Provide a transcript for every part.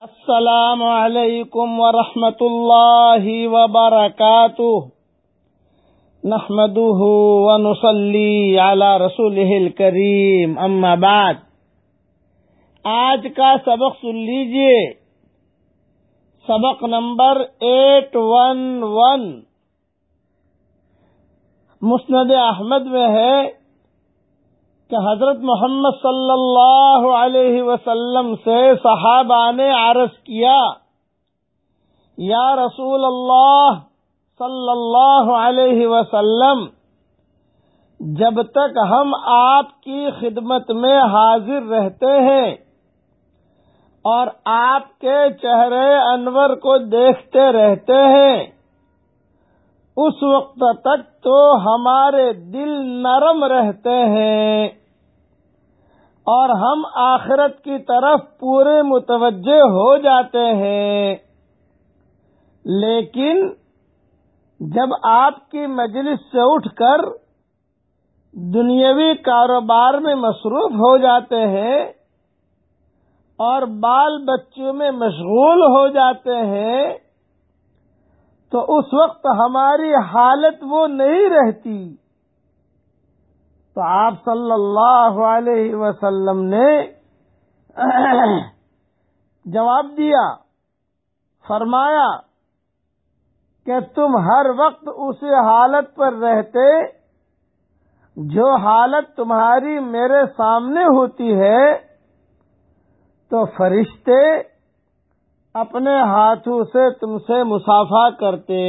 السلام علیکم ورحمۃ اللہ وبرکاتہ۔ نحمده ونصلي على رسوله الكريم اما بعد۔ آج کا سبق سن لیجیے۔ سبق نمبر ایٹ ون ون۔ مسند احمد میں ہے۔ کہ حضرت محمد صلی اللہ علیہ وسلم سے صحابہ نے عرض کیا، یا رسول اللہ صلی اللہ علیہ وسلم، جب تک ہم آپ کی خدمت میں حاضر رہتے ہیں اور آپ کے چہرے انور کو دیکھتے رہتے ہیں، اس وقت تک تو ہمارے دل نرم رہتے ہیں۔ اور ہم آخرت کی طرف پورے متوجہ ہو جاتے ہیں۔ لیکن جب آپ کی مجلس سے اٹھ کر دنیاوی کاروبار میں مصروف ہو جاتے ہیں اور بال بچوں میں مشغول ہو جاتے ہیں، تو اس وقت ہماری حالت وہ نہیں رہتی۔ تو آپ صلی اللہ علیہ وسلم نے جواب دیا، فرمایا کہ تم ہر وقت اسی حالت پر رہتے جو حالت تمہاری میرے سامنے ہوتی ہے، تو فرشتے اپنے ہاتھوں سے تم سے مسافہ کرتے۔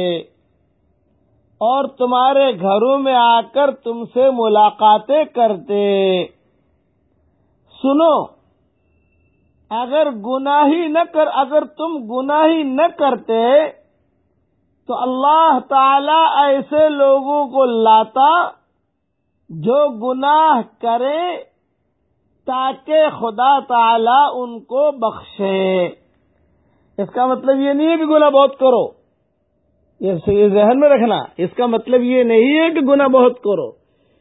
اور تمہارے گھروں میں آ کر تم سے ملاقاتیں کرتے۔ سنو، اگر گناہی نہ کر، اگر تم گناہی نہ کرتے، تو اللہ تعالی ایسے لوگوں کو لاتا جو گناہ کرے تاکہ خدا تعالی ان کو بخشے۔ اس کا مطلب یہ نہیں ہے کہ گناہ بہت کرو۔ یہ ذہن میں رکھنا، اس کا مطلب یہ نہیں ہے کہ گنا بہت کرو۔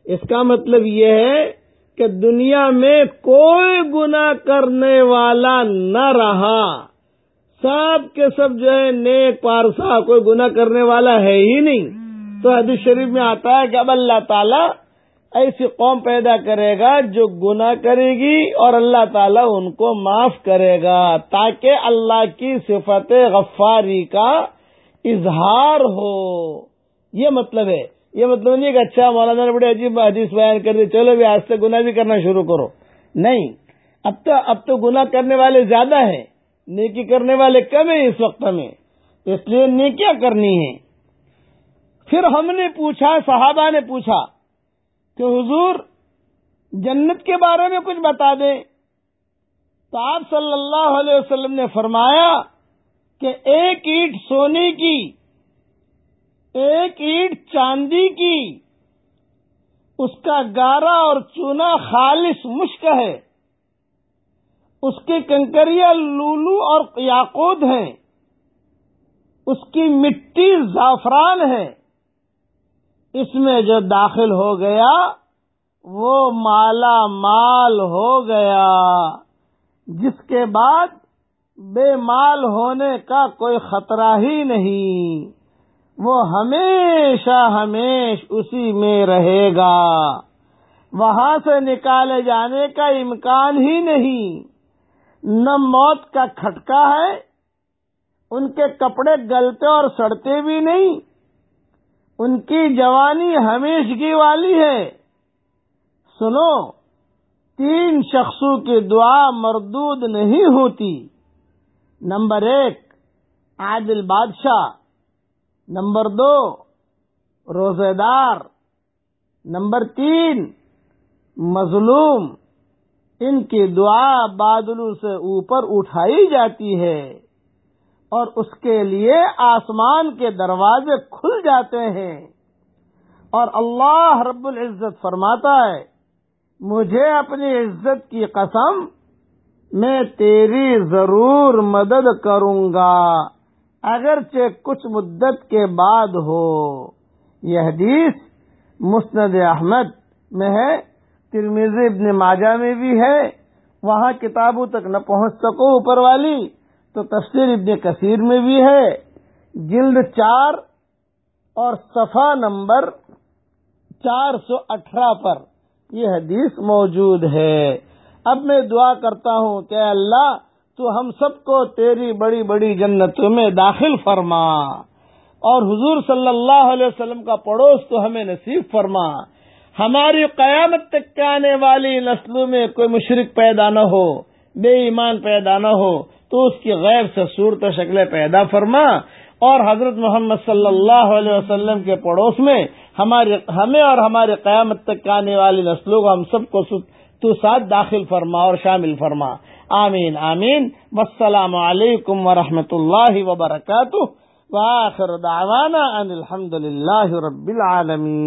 اس کا مطلب یہ ہے کہ دنیا میں کوئی گنا کرنے والا نہ رہا۔ سب کے سب جو ہے نیک پارسا، کوئی گنا کرنے والا ہے ہی نہیں۔ تو حدیث شریف میں آتا ہے کہ اب اللہ تعالیٰ ایسی قوم پیدا کرے گا جو گنا کرے گی اور اللہ تعالیٰ ان کو معاف کرے گا، تاکہ اللہ کی صفت غفاری کا اظہار ہو۔ یہ مطلب ہے۔ یہ مطلب نہیں کہ اچھا مولانا نے بڑے عجیب حدیث بیان کر دی، چلو بھی آج سے گناہ بھی کرنا شروع کرو۔ نہیں، اب تو اب تو گناہ کرنے والے زیادہ ہیں، نیکی کرنے والے کم ہیں اس وقت میں۔ اس لیے نیکیاں کرنی ہیں۔ پھر ہم نے پوچھا، صحابہ نے پوچھا کہ حضور، جنت کے بارے میں کچھ بتا دیں۔ تو آپ صلی اللہ علیہ وسلم نے فرمایا کہ ایک اینٹ سونے کی، ایک اینٹ چاندی کی، اس کا گارا اور چونا خالص مشک ہے، اس کے کنکریا لولو اور یاقود ہیں، اس کی مٹی زعفران ہے، اس میں جو داخل ہو گیا، وہ مالا مال ہو گیا، جس کے بعد بے مال ہونے کا کوئی خطرہ ہی نہیں۔ وہ ہمیشہ ہمیش اسی میں رہے گا۔ وہاں سے نکالے جانے کا امکان ہی نہیں۔ نہ موت کا کھٹکا ہے، ان کے کپڑے گلتے اور سڑتے بھی نہیں۔ ان کی جوانی ہمیشگی والی ہے۔ سنو، تین شخصوں کی دعا مردود نہیں ہوتی۔ نمبر ایک، عادل بادشاہ. نمبر دو، روزے دار. نمبر تین، مظلوم. ان کی دعا بادلوں سے اوپر اٹھائی جاتی ہے اور اس کے لیے آسمان کے دروازے کھل جاتے ہیں۔ اور اللہ رب العزت فرماتا ہے، مجھے اپنی عزت کی قسم میں تیری ضرور مدد کروں گا۔ اگرچہ کچھ مدت کے بعد ہو۔ یہ حدیث مسند احمد میں ہے ترمیز ابن ماجہ میں بھی ہے۔ وہاں کتابوں تک نہ پہنچ سکو اوپر والی، تو تفسیر ابن کثیر میں بھی ہے۔ جلد چار اور صفحہ نمبر چار سو اٹھارہ پر یہ حدیث موجود ہے۔ اب میں دعا کرتا ہوں کہ اللہ، تو ہم سب کو تیری بڑی بڑی جنتوں میں داخل فرما۔ اور حضور صلی اللہ علیہ وسلم کا پڑوس تو ہمیں نصیب فرما۔ ہماری قیامت تک کے آنے والی نسلوں میں کوئی مشرق پیدا نہ ہو، بے ایمان پیدا نہ ہو، تو اس کی غیر سے صورت شکلیں پیدا فرما۔ اور حضرت محمد صلی اللہ علیہ وسلم کے پڑوس میں ہمارے ہمیں اور ہمارے قیامت تک آنے والی نسلوں کو ہم سب کو تو ساتھ داخل فرما اور شامل فرما۔ آمین آمین۔ والسلام علیکم ورحمۃ اللہ وبرکاتہ۔ وآخر دعوانا ان الحمد للہ رب العالمین۔